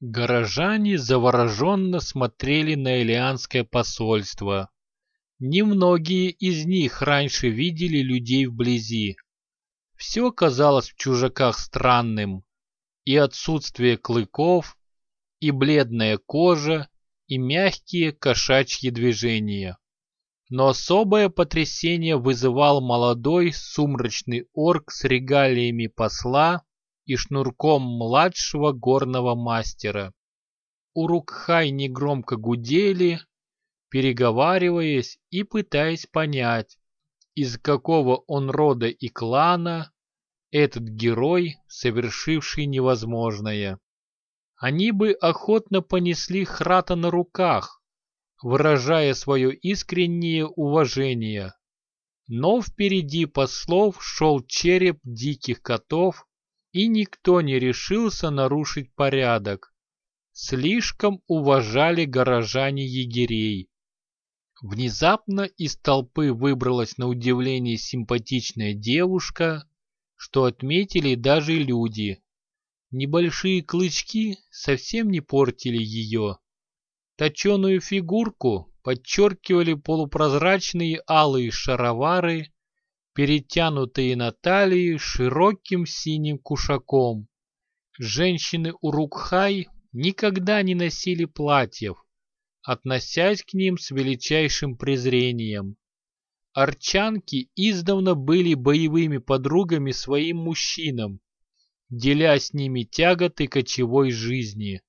Горожане завороженно смотрели на Элианское посольство. Немногие из них раньше видели людей вблизи. Все казалось в чужаках странным. И отсутствие клыков, и бледная кожа, и мягкие кошачьи движения. Но особое потрясение вызывал молодой сумрачный орк с регалиями посла и шнурком младшего горного мастера. Урукхай негромко гудели, переговариваясь и пытаясь понять, из какого он рода и клана этот герой, совершивший невозможное. Они бы охотно понесли Храта на руках, выражая свое искреннее уважение. Но впереди послов шел череп диких котов, и никто не решился нарушить порядок. Слишком уважали горожане егерей. Внезапно из толпы выбралась на удивление симпатичная девушка, что отметили даже люди. Небольшие клычки совсем не портили ее. Точеную фигурку подчеркивали полупрозрачные алые шаровары, перетянутые на талии широким синим кушаком. Женщины Урукхай никогда не носили платьев, относясь к ним с величайшим презрением. Арчанки издавна были боевыми подругами своим мужчинам, деля с ними тяготы кочевой жизни.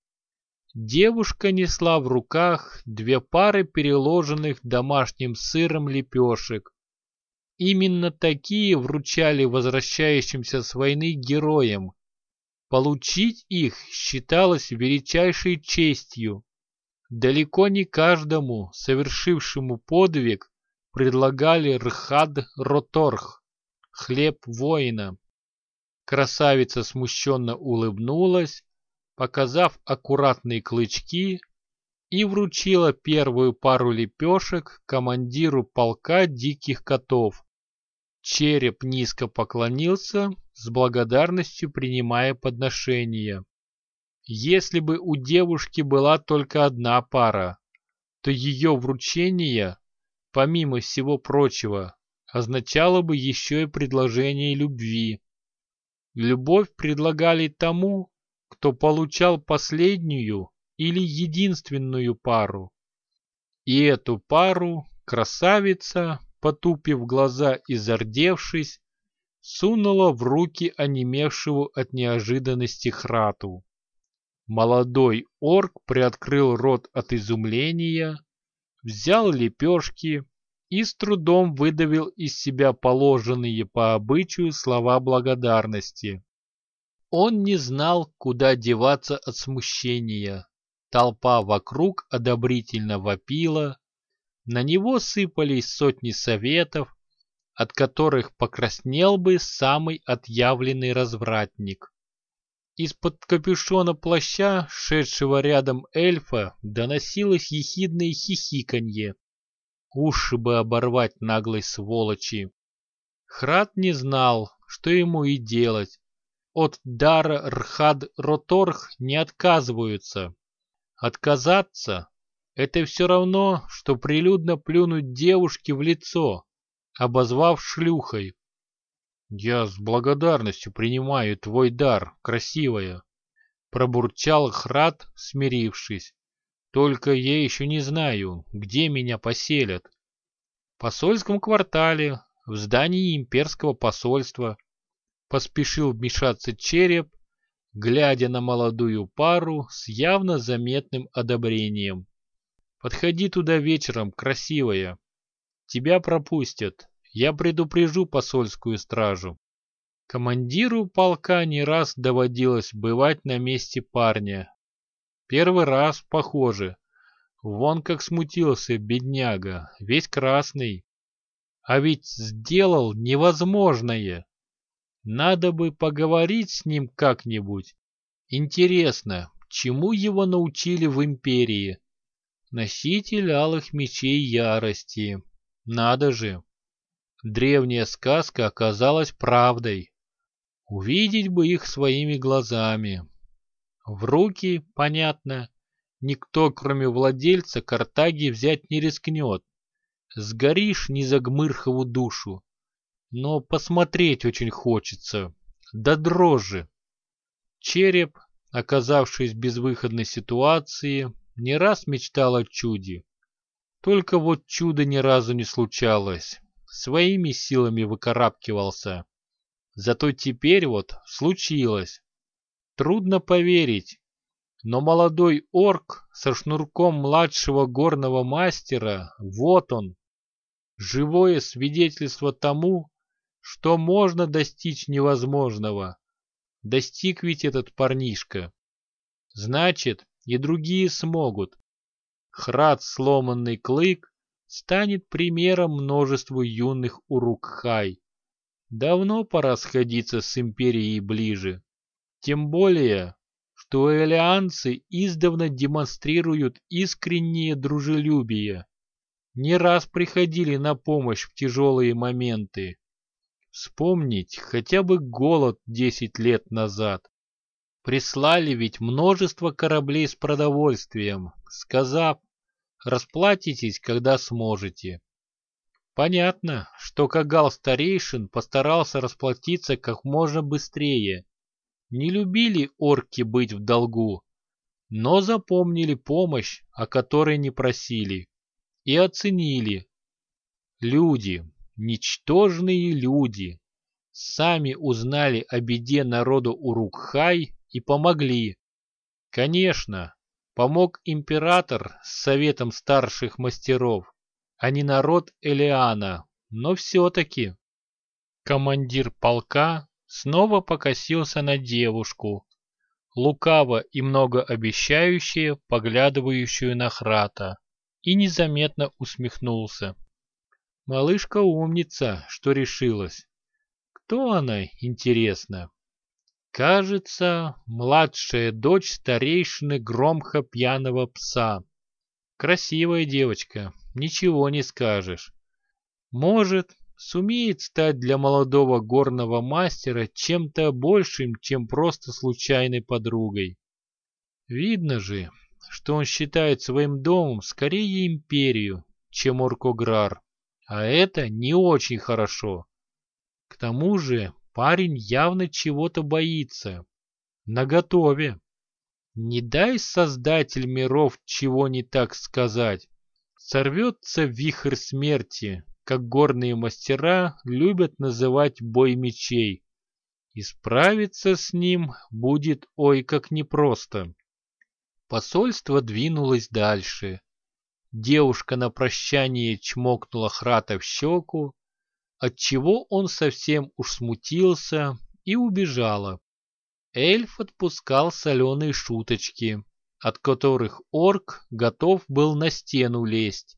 Девушка несла в руках две пары переложенных домашним сыром лепешек. Именно такие вручали возвращающимся с войны героям. Получить их считалось величайшей честью. Далеко не каждому, совершившему подвиг, предлагали рхад роторх, хлеб воина. Красавица смущенно улыбнулась, показав аккуратные клычки, и вручила первую пару лепешек командиру полка диких котов. Череп низко поклонился, с благодарностью принимая подношение. Если бы у девушки была только одна пара, то ее вручение, помимо всего прочего, означало бы еще и предложение любви. Любовь предлагали тому, кто получал последнюю или единственную пару. И эту пару красавица, потупив глаза и зардевшись, сунула в руки онемевшего от неожиданности храту. Молодой орк приоткрыл рот от изумления, взял лепешки и с трудом выдавил из себя положенные по обычаю слова благодарности. Он не знал, куда деваться от смущения. Толпа вокруг одобрительно вопила. На него сыпались сотни советов, от которых покраснел бы самый отъявленный развратник. Из-под капюшона плаща, шедшего рядом эльфа, доносилось ехидное хихиканье. Уши бы оборвать наглой сволочи. Храд не знал, что ему и делать, от дара Рхад-Роторх не отказываются. Отказаться — это все равно, что прилюдно плюнуть девушке в лицо, обозвав шлюхой. «Я с благодарностью принимаю твой дар, красивая», — пробурчал Храд, смирившись. «Только я еще не знаю, где меня поселят». «В посольском квартале, в здании имперского посольства», поспешил вмешаться череп, глядя на молодую пару с явно заметным одобрением. «Подходи туда вечером, красивая. Тебя пропустят. Я предупрежу посольскую стражу». Командиру полка не раз доводилось бывать на месте парня. Первый раз, похоже. Вон как смутился бедняга, весь красный. А ведь сделал невозможное. Надо бы поговорить с ним как-нибудь. Интересно, чему его научили в Империи? Носитель алых мечей ярости. Надо же. Древняя сказка оказалась правдой. Увидеть бы их своими глазами. В руки, понятно, никто, кроме владельца, Картаги взять не рискнет. Сгоришь не за Гмырхову душу. Но посмотреть очень хочется. Да дрожи. Череп, оказавшись в безвыходной ситуации, не раз мечтал о чуде. Только вот чуда ни разу не случалось. Своими силами выкарабкивался. Зато теперь вот случилось. Трудно поверить, но молодой орк со шнурком младшего горного мастера, вот он, живое свидетельство тому, что можно достичь невозможного. Достиг ведь этот парнишка. Значит, и другие смогут. Храд сломанный клык станет примером множеству юных урукхай. Давно пора сходиться с империей ближе. Тем более, что элеанцы издавна демонстрируют искреннее дружелюбие. Не раз приходили на помощь в тяжелые моменты. Вспомнить хотя бы голод десять лет назад. Прислали ведь множество кораблей с продовольствием, сказав, расплатитесь, когда сможете. Понятно, что Кагал-старейшин постарался расплатиться как можно быстрее. Не любили орки быть в долгу, но запомнили помощь, о которой не просили, и оценили. Люди, ничтожные люди, сами узнали о беде народу Урукхай и помогли. Конечно, помог император с советом старших мастеров, а не народ Элиана, но все-таки. Командир полка снова покосился на девушку, лукаво и многообещающе поглядывающую на Храта, и незаметно усмехнулся. Малышка умница, что решилась. Кто она, интересно? Кажется, младшая дочь старейшины громко пьяного пса. Красивая девочка, ничего не скажешь. Может, сумеет стать для молодого горного мастера чем-то большим, чем просто случайной подругой. Видно же, что он считает своим домом скорее империю, чем Оркограр, а это не очень хорошо. К тому же парень явно чего-то боится. Наготове. Не дай создатель миров чего не так сказать. Сорвется вихрь смерти, как горные мастера любят называть бой мечей. И справиться с ним будет ой как непросто. Посольство двинулось дальше. Девушка на прощание чмокнула Храта в щеку, отчего он совсем уж смутился и убежала. Эльф отпускал соленые шуточки, от которых орк готов был на стену лезть.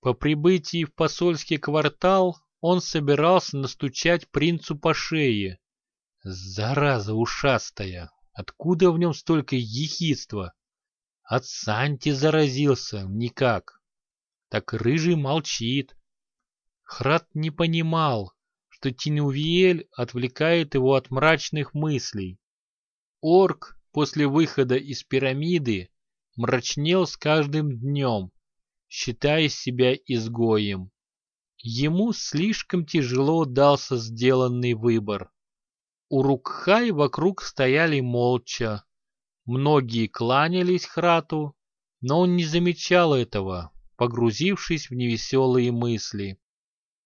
По прибытии в посольский квартал он собирался настучать принцу по шее. Зараза ушастая! Откуда в нем столько ехидства? От Санти заразился, никак. Так рыжий молчит. Храд не понимал, что Тинувиэль отвлекает его от мрачных мыслей. Орк после выхода из пирамиды мрачнел с каждым днем, считая себя изгоем. Ему слишком тяжело дался сделанный выбор. У Рукхай вокруг стояли молча, Многие кланялись Храту, но он не замечал этого, погрузившись в невеселые мысли.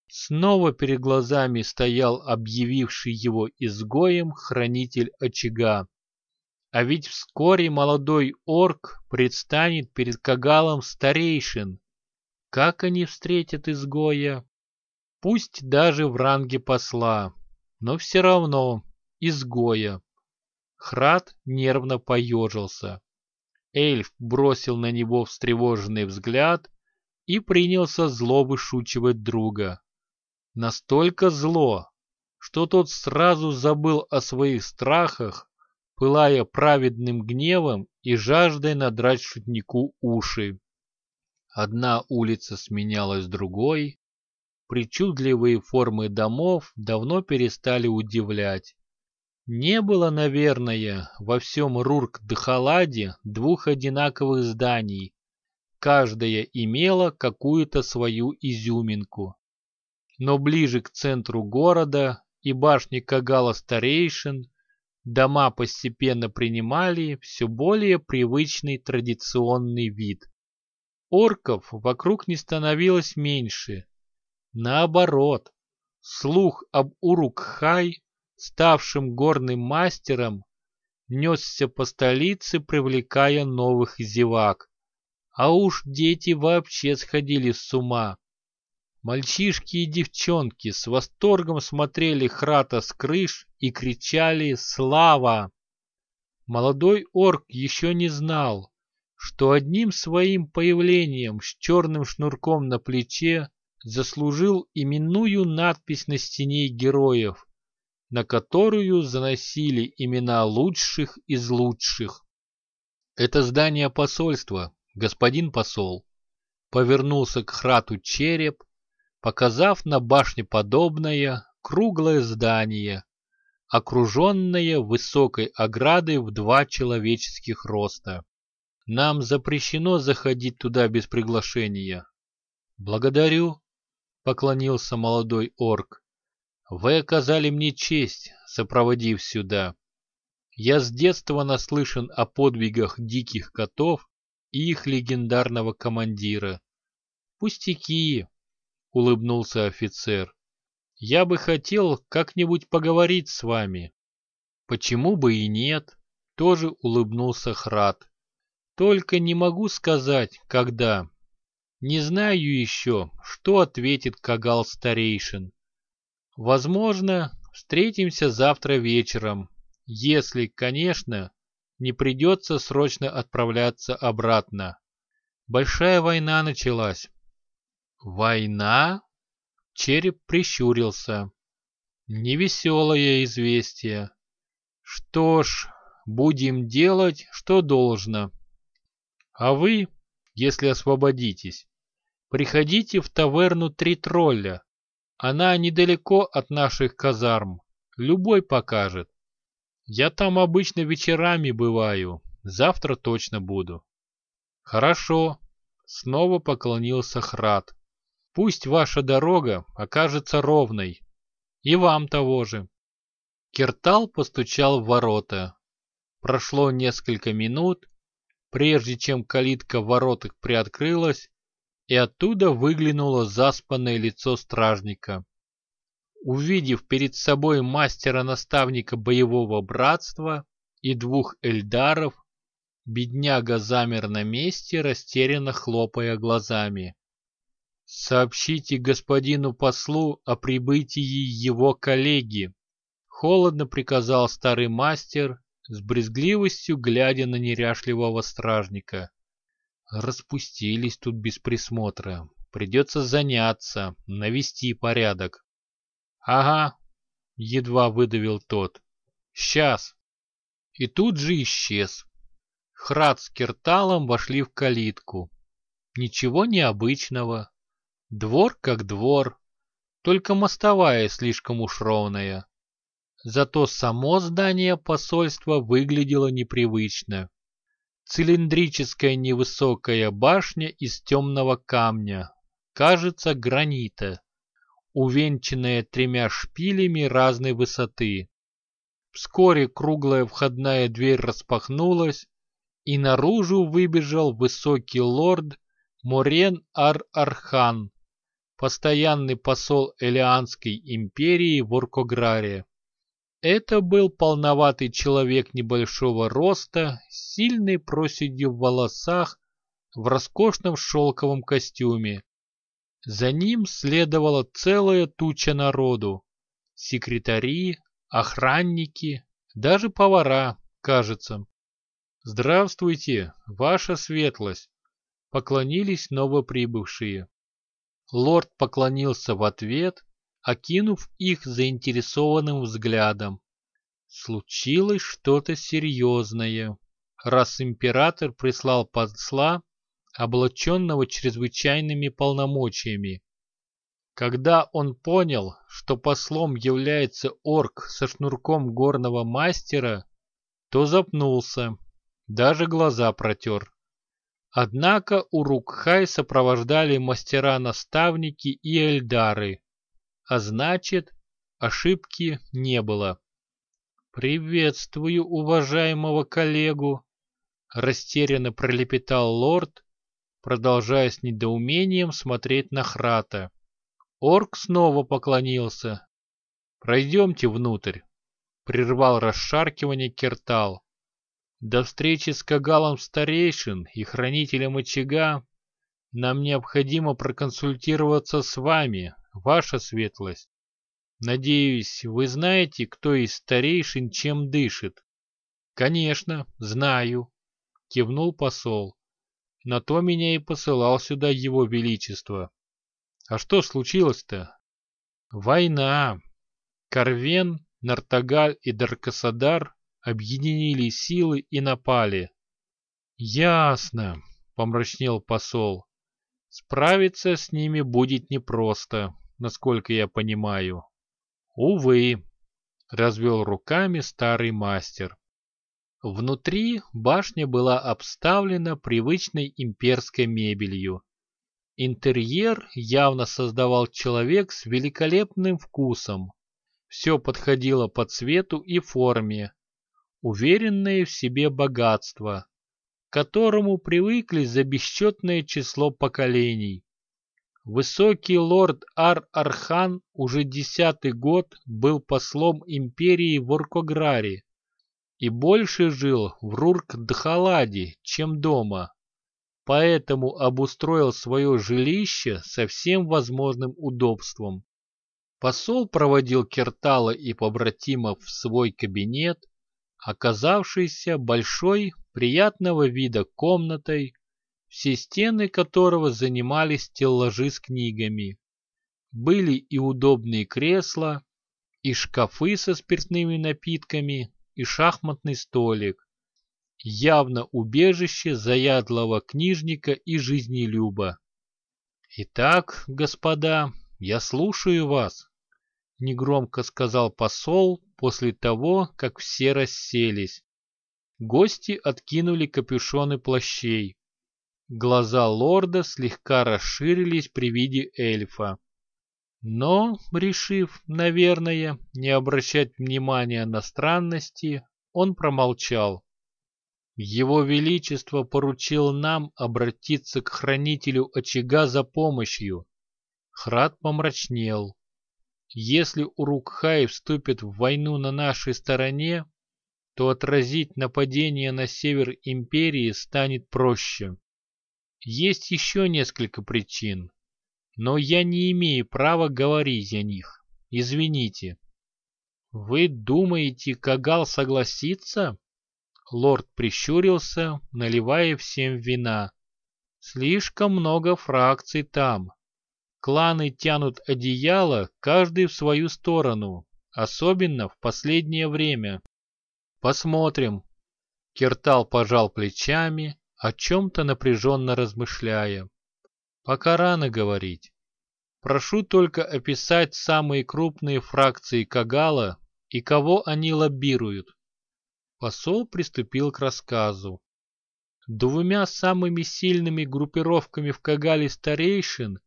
Снова перед глазами стоял объявивший его изгоем хранитель очага. А ведь вскоре молодой орк предстанет перед Кагалом старейшин. Как они встретят изгоя? Пусть даже в ранге посла, но все равно изгоя. Храд нервно поежился. Эльф бросил на него встревоженный взгляд и принялся зло вышучивать друга. Настолько зло, что тот сразу забыл о своих страхах, пылая праведным гневом и жаждой надрать шутнику уши. Одна улица сменялась другой, причудливые формы домов давно перестали удивлять. Не было, наверное, во всем Рурк-Дхаладе двух одинаковых зданий. Каждая имела какую-то свою изюминку. Но ближе к центру города и башни Кагала-старейшин дома постепенно принимали все более привычный традиционный вид. Орков вокруг не становилось меньше. Наоборот, слух об Урукхай, ставшем горным мастером, несся по столице, привлекая новых зевак. А уж дети вообще сходили с ума. Мальчишки и девчонки с восторгом смотрели Храта с крыш и кричали «Слава!». Молодой орк еще не знал, что одним своим появлением с черным шнурком на плече заслужил именную надпись на стене героев, на которую заносили имена лучших из лучших. «Это здание посольства, господин посол», — повернулся к Храту череп, показав на башне подобное круглое здание, окруженное высокой оградой в два человеческих роста. Нам запрещено заходить туда без приглашения. Благодарю, поклонился молодой орк. Вы оказали мне честь, сопроводив сюда. Я с детства наслышан о подвигах диких котов и их легендарного командира. Пустяки, улыбнулся офицер. Я бы хотел как-нибудь поговорить с вами. Почему бы и нет? Тоже улыбнулся Храд. Только не могу сказать, когда. Не знаю еще, что ответит Кагал Старейшин. Возможно, встретимся завтра вечером, если, конечно, не придется срочно отправляться обратно. Большая война началась. Война? Череп прищурился. Невеселое известие. Что ж, будем делать, что должно. А вы, если освободитесь, приходите в таверну «Три тролля». Она недалеко от наших казарм. Любой покажет. Я там обычно вечерами бываю. Завтра точно буду. Хорошо. Снова поклонился Храд. Пусть ваша дорога окажется ровной. И вам того же. Киртал постучал в ворота. Прошло несколько минут, прежде чем калитка в воротах приоткрылась, и оттуда выглянуло заспанное лицо стражника. Увидев перед собой мастера-наставника боевого братства и двух эльдаров, бедняга замер на месте, растерянно хлопая глазами. «Сообщите господину послу о прибытии его коллеги», — холодно приказал старый мастер, с брезгливостью глядя на неряшливого стражника. Распустились тут без присмотра. Придется заняться, навести порядок. Ага, едва выдавил тот. Сейчас. И тут же исчез. Храд с Кирталом вошли в калитку. Ничего необычного. Двор как двор, только мостовая слишком уж ровная. Зато само здание посольства выглядело непривычно. Цилиндрическая невысокая башня из темного камня, кажется, гранита, увенчанная тремя шпилями разной высоты. Вскоре круглая входная дверь распахнулась, и наружу выбежал высокий лорд Морен Ар-Архан, постоянный посол Элианской империи в Оркограре. Это был полноватый человек небольшого роста, с сильной проседью в волосах, в роскошном шелковом костюме. За ним следовала целая туча народу. Секретари, охранники, даже повара, кажется. «Здравствуйте, ваша светлость!» — поклонились новоприбывшие. Лорд поклонился в ответ, окинув их заинтересованным взглядом. Случилось что-то серьезное, раз император прислал посла, облаченного чрезвычайными полномочиями. Когда он понял, что послом является орк со шнурком горного мастера, то запнулся, даже глаза протер. Однако Урукхай сопровождали мастера-наставники и эльдары, а значит, ошибки не было. «Приветствую уважаемого коллегу!» Растерянно пролепетал лорд, продолжая с недоумением смотреть на Храта. Орк снова поклонился. «Пройдемте внутрь», — прервал расшаркивание Кертал. «До встречи с Кагалом Старейшин и Хранителем Очага нам необходимо проконсультироваться с вами, ваша светлость. Надеюсь, вы знаете, кто из старейшин чем дышит?» «Конечно, знаю», — кивнул посол. «На то меня и посылал сюда его величество». А что случилось-то? Война. Карвен, Нартагаль и Даркасадар объединили силы и напали. Ясно, помрачнел посол. Справиться с ними будет непросто, насколько я понимаю. Увы, развел руками старый мастер. Внутри башня была обставлена привычной имперской мебелью. Интерьер явно создавал человек с великолепным вкусом. Все подходило по цвету и форме. Уверенное в себе богатство, к которому привыкли за бесчетное число поколений. Высокий лорд Ар-Архан уже десятый год был послом империи в Оркограре и больше жил в Рурк-Дхаладе, чем дома поэтому обустроил свое жилище со всем возможным удобством. Посол проводил Кертала и побратимов в свой кабинет, оказавшийся большой, приятного вида комнатой, все стены которого занимали стеллажи с книгами. Были и удобные кресла, и шкафы со спиртными напитками, и шахматный столик явно убежище заядлого книжника и жизнелюба. «Итак, господа, я слушаю вас», — негромко сказал посол после того, как все расселись. Гости откинули капюшоны плащей. Глаза лорда слегка расширились при виде эльфа. Но, решив, наверное, не обращать внимания на странности, он промолчал. Его Величество поручил нам обратиться к хранителю очага за помощью. Храд помрачнел. Если Урукхай вступит в войну на нашей стороне, то отразить нападение на север империи станет проще. Есть еще несколько причин, но я не имею права говорить о них. Извините. Вы думаете, Кагал согласится? Лорд прищурился, наливая всем вина. Слишком много фракций там. Кланы тянут одеяло, каждый в свою сторону, особенно в последнее время. Посмотрим. Кертал пожал плечами, о чем-то напряженно размышляя. Пока рано говорить. Прошу только описать самые крупные фракции Кагала и кого они лоббируют. Посол приступил к рассказу. Двумя самыми сильными группировками в Кагале старейшин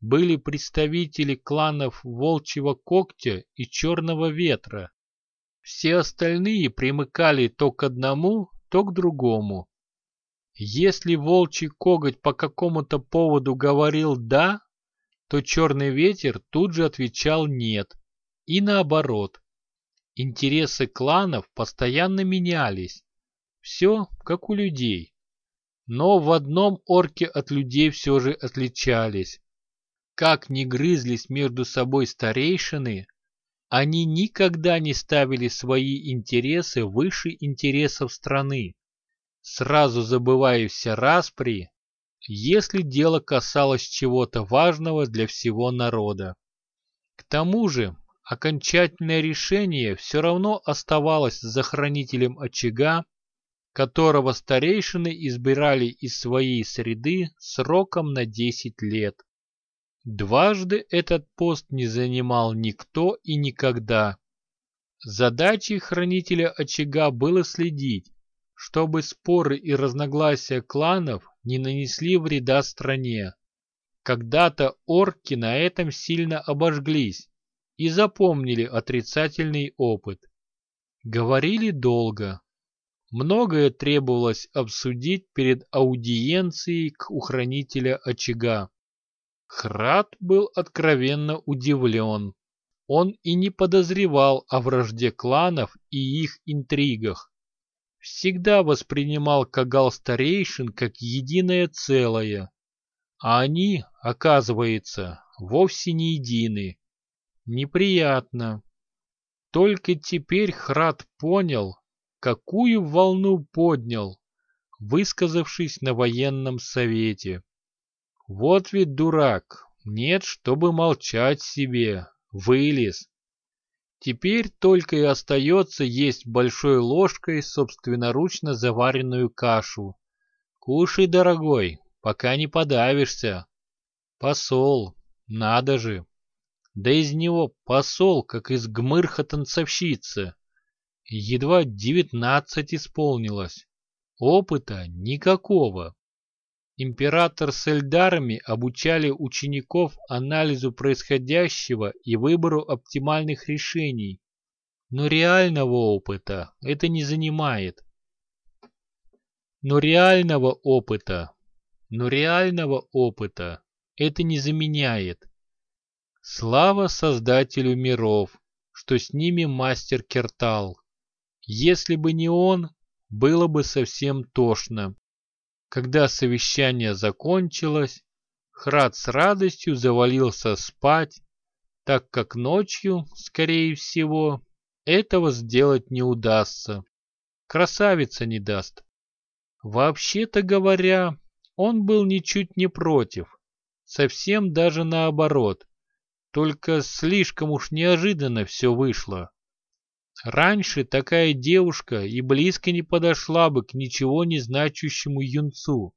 были представители кланов Волчьего Когтя и Черного Ветра. Все остальные примыкали то к одному, то к другому. Если Волчий Коготь по какому-то поводу говорил «да», то Черный Ветер тут же отвечал «нет». И наоборот. Интересы кланов постоянно менялись. Все как у людей. Но в одном орке от людей все же отличались. Как ни грызлись между собой старейшины, они никогда не ставили свои интересы выше интересов страны, сразу забывая все распри, если дело касалось чего-то важного для всего народа. К тому же окончательное решение все равно оставалось за хранителем очага, которого старейшины избирали из своей среды сроком на 10 лет. Дважды этот пост не занимал никто и никогда. Задачей хранителя очага было следить, чтобы споры и разногласия кланов не нанесли вреда стране. Когда-то орки на этом сильно обожглись и запомнили отрицательный опыт. Говорили долго. Многое требовалось обсудить перед аудиенцией к ухранителя очага. Храд был откровенно удивлен. Он и не подозревал о вражде кланов и их интригах. Всегда воспринимал Кагал старейшин как единое целое. А они, оказывается, вовсе не едины. Неприятно. Только теперь Храд понял, какую волну поднял, высказавшись на военном совете. Вот ведь дурак, нет, чтобы молчать себе, вылез. Теперь только и остается есть большой ложкой собственноручно заваренную кашу. Кушай, дорогой, пока не подавишься. Посол, надо же. Да из него посол, как из гмырха танцовщицы. Едва девятнадцать исполнилось. Опыта никакого. Император с эльдарами обучали учеников анализу происходящего и выбору оптимальных решений. Но реального опыта это не занимает. Но реального опыта, но реального опыта это не заменяет. Слава Создателю миров, что с ними мастер Кертал. Если бы не он, было бы совсем тошно. Когда совещание закончилось, Храд с радостью завалился спать, так как ночью, скорее всего, этого сделать не удастся. Красавица не даст. Вообще-то говоря, он был ничуть не против, совсем даже наоборот. Только слишком уж неожиданно все вышло. Раньше такая девушка и близко не подошла бы к ничего не значащему юнцу.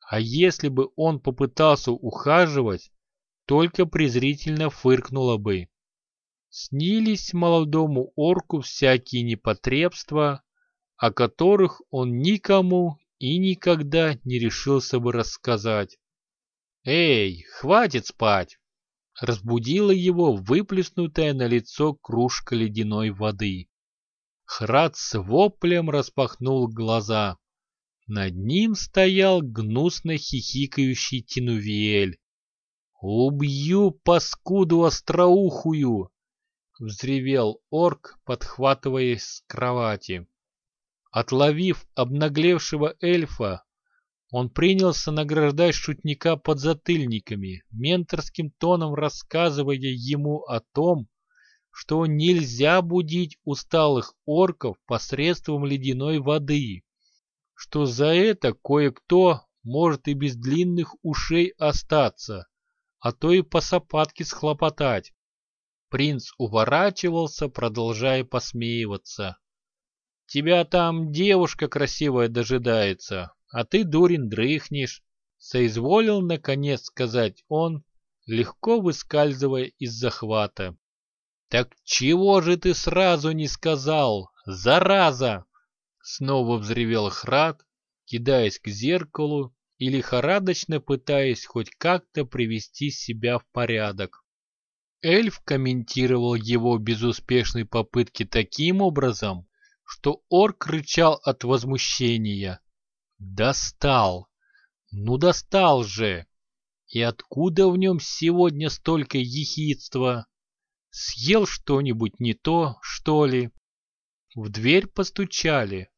А если бы он попытался ухаживать, только презрительно фыркнула бы. Снились молодому орку всякие непотребства, о которых он никому и никогда не решился бы рассказать. «Эй, хватит спать!» Разбудила его выплеснутая на лицо кружка ледяной воды. Храд с воплем распахнул глаза. Над ним стоял гнусно хихикающий Тинувиэль. «Убью паскуду остроухую!» — взревел орк, подхватываясь с кровати. Отловив обнаглевшего эльфа, он принялся награждать шутника подзатыльниками, менторским тоном рассказывая ему о том, что нельзя будить усталых орков посредством ледяной воды, что за это кое-кто может и без длинных ушей остаться, а то и по сапатке схлопотать. Принц уворачивался, продолжая посмеиваться. «Тебя там девушка красивая дожидается, а ты, дурень, дрыхнешь, соизволил наконец сказать он, легко выскальзывая из захвата. «Так чего же ты сразу не сказал, зараза?» Снова взревел Храд, кидаясь к зеркалу и лихорадочно пытаясь хоть как-то привести себя в порядок. Эльф комментировал его безуспешные попытки таким образом, что орк рычал от возмущения, Достал! Ну достал же! И откуда в нем сегодня столько ехидства? Съел что-нибудь не то, что ли? В дверь постучали.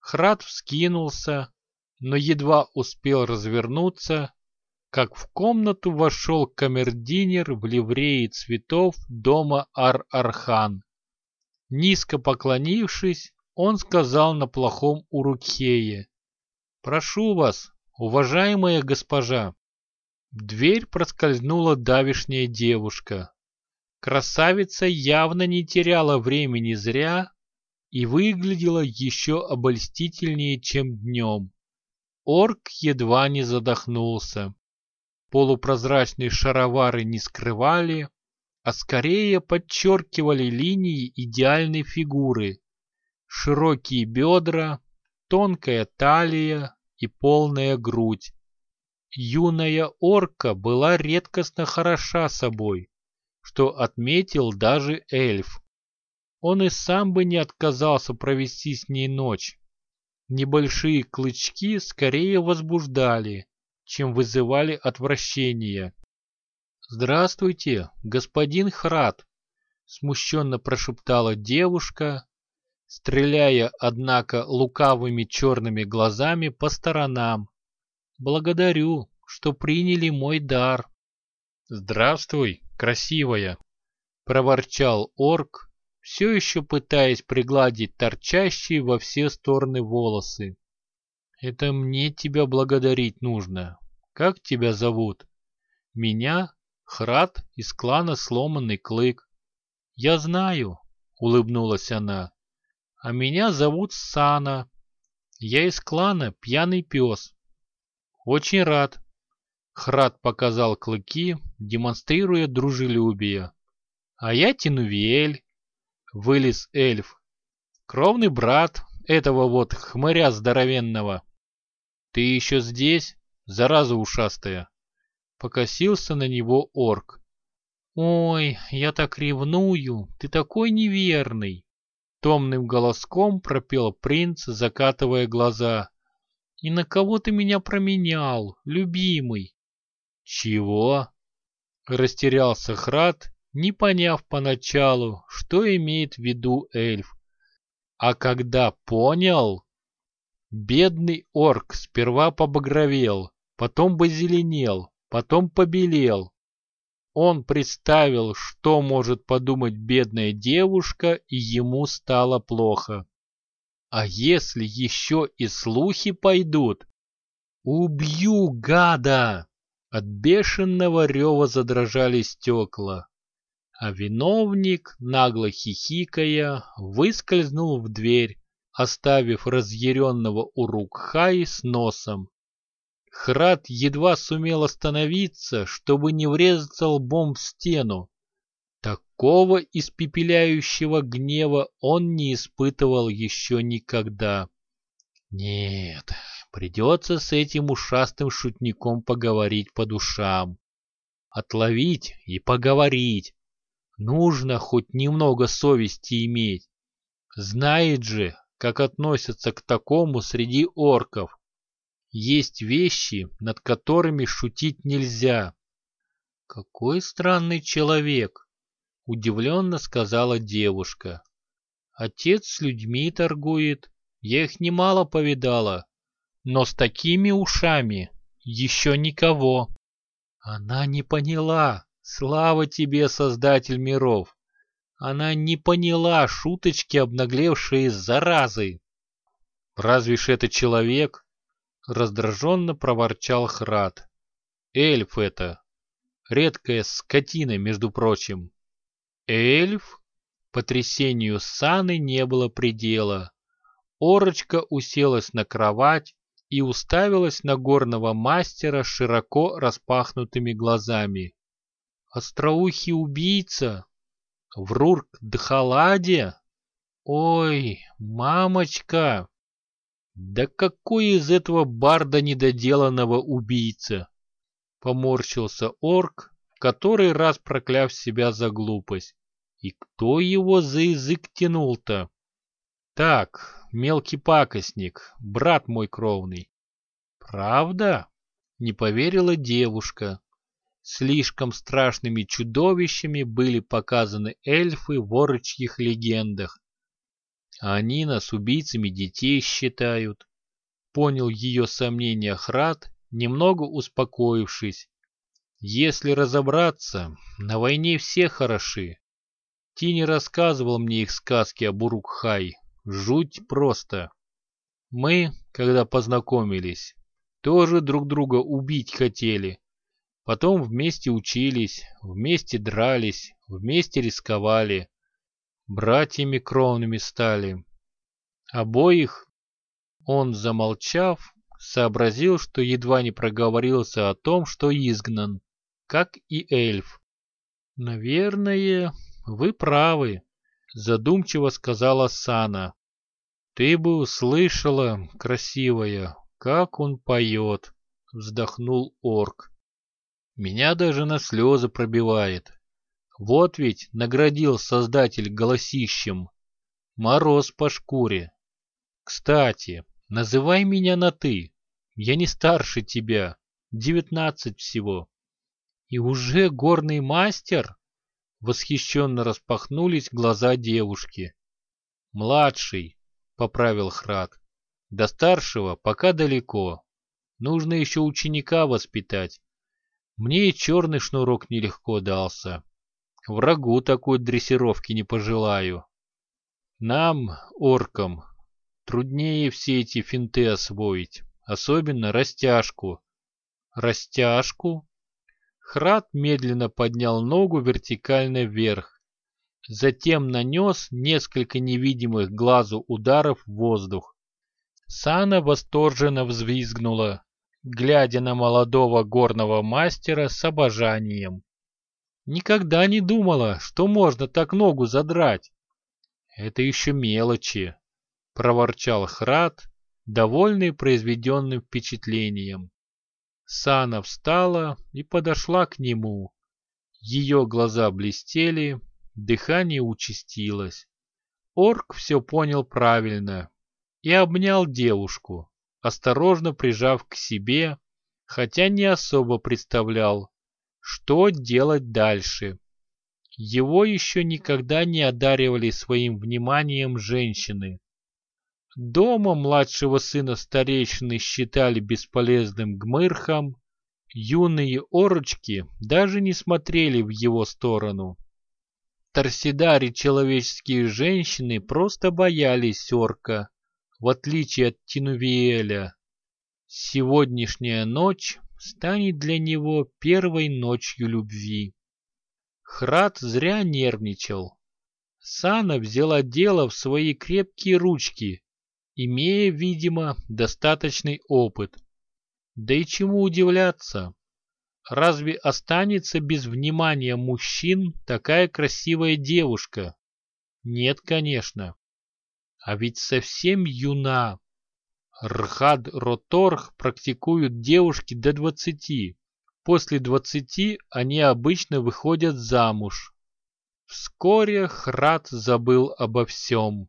Храд вскинулся, но едва успел развернуться, как в комнату вошел камердинер в ливреи цветов дома Ар-Архан. Низко поклонившись, он сказал на плохом Урукхее. «Прошу вас, уважаемая госпожа!» В дверь проскользнула давишняя девушка. Красавица явно не теряла времени зря и выглядела еще обольстительнее, чем днем. Орк едва не задохнулся. Полупрозрачные шаровары не скрывали, а скорее подчеркивали линии идеальной фигуры. Широкие бедра, тонкая талия и полная грудь. Юная орка была редкостно хороша собой, что отметил даже эльф. Он и сам бы не отказался провести с ней ночь. Небольшие клычки скорее возбуждали, чем вызывали отвращение. «Здравствуйте, господин Храд!» — смущенно прошептала девушка, стреляя, однако, лукавыми черными глазами по сторонам. «Благодарю, что приняли мой дар». «Здравствуй, красивая!» — проворчал орк, все еще пытаясь пригладить торчащие во все стороны волосы. Это мне тебя благодарить нужно. Как тебя зовут? Меня Храд из клана Сломанный Клык. Я знаю, улыбнулась она. А меня зовут Сана. Я из клана Пьяный Пес. Очень рад. Храд показал клыки, демонстрируя дружелюбие. А я Тинувиэль. Вылез эльф. Кровный брат этого вот хмыря здоровенного. «Ты еще здесь, зараза ушастая?» Покосился на него орк. «Ой, я так ревную, ты такой неверный!» Томным голоском пропел принц, закатывая глаза. «И на кого ты меня променял, любимый?» «Чего?» Растерялся Храд, не поняв поначалу, что имеет в виду эльф. А когда понял, Бедный орк сперва побагровел, потом позеленел, потом побелел. Он представил, что может подумать бедная девушка, и ему стало плохо. А если еще и слухи пойдут? Убью гада! От бешеного рева задрожали стекла. А виновник, нагло хихикая, выскользнул в дверь, оставив разъяренного Урукхай с носом. Храд едва сумел остановиться, чтобы не врезаться лбом в стену. Такого испепеляющего гнева он не испытывал еще никогда. Нет, придется с этим ушастым шутником поговорить по душам. Отловить и поговорить. Нужно хоть немного совести иметь. Знает же, как относятся к такому среди орков. Есть вещи, над которыми шутить нельзя. Какой странный человек, удивленно сказала девушка. Отец с людьми торгует, я их немало повидала, но с такими ушами еще никого. Она не поняла, слава тебе, Создатель миров. Она не поняла шуточки обнаглевшие заразы. «Разве ж это человек?» — раздраженно проворчал Храд. «Эльф это! Редкая скотина, между прочим!» «Эльф?» Потрясению Саны не было предела. Орочка уселась на кровать и уставилась на горного мастера широко распахнутыми глазами. «Остроухий убийца!» В Рурк-Дхаладе? Ой, мамочка! Да какой из этого барда недоделанного убийца? Поморщился орк, который раз прокляв себя за глупость. И кто его за язык тянул-то? Так, мелкий пакостник, брат мой кровный. Правда? Не поверила девушка. Слишком страшными чудовищами были показаны эльфы в орочьих легендах. Они нас убийцами детей считают. Понял ее сомнения Храд, немного успокоившись. Если разобраться, на войне все хороши. Тини рассказывал мне их сказки об Урукхай. Жуть просто. Мы, когда познакомились, тоже друг друга убить хотели. Потом вместе учились, вместе дрались, вместе рисковали. Братьями кровными стали. Обоих, он замолчав, сообразил, что едва не проговорился о том, что изгнан, как и эльф. «Наверное, вы правы», — задумчиво сказала Сана. «Ты бы услышала, красивая, как он поет», — вздохнул орк. «Меня даже на слезы пробивает. Вот ведь наградил создатель голосищем. Мороз по шкуре. Кстати, называй меня на «ты». Я не старше тебя, девятнадцать всего. И уже горный мастер? Восхищенно распахнулись глаза девушки. Младший, поправил Храд. До старшего пока далеко. Нужно еще ученика воспитать. Мне и черный шнурок нелегко дался. Врагу такой дрессировки не пожелаю. Нам, оркам, труднее все эти финты освоить, особенно растяжку. Растяжку? Храд медленно поднял ногу вертикально вверх. Затем нанес несколько невидимых глазу ударов в воздух. Сана восторженно взвизгнула, глядя на молодого горного мастера с обожанием. Никогда не думала, что можно так ногу задрать. Это еще мелочи, проворчал Храд, довольный произведенным впечатлением. Сана встала и подошла к нему. Ее глаза блестели, дыхание участилось. Орк все понял правильно и обнял девушку, осторожно прижав к себе, хотя не особо представлял, что делать дальше. Его еще никогда не одаривали своим вниманием женщины. Дома младшего сына старейшины считали бесполезным гмырхом, юные орочки даже не смотрели в его сторону. В Торсидаре человеческие женщины просто боялись орка, в отличие от Тинувиэля. Сегодняшняя ночь станет для него первой ночью любви. Храд зря нервничал. Сана взяла дело в свои крепкие ручки, имея, видимо, достаточный опыт. Да и чему удивляться? Разве останется без внимания мужчин такая красивая девушка? Нет, конечно. А ведь совсем юна. Рхад-Роторх практикуют девушки до двадцати. После двадцати они обычно выходят замуж. Вскоре Храд забыл обо всем.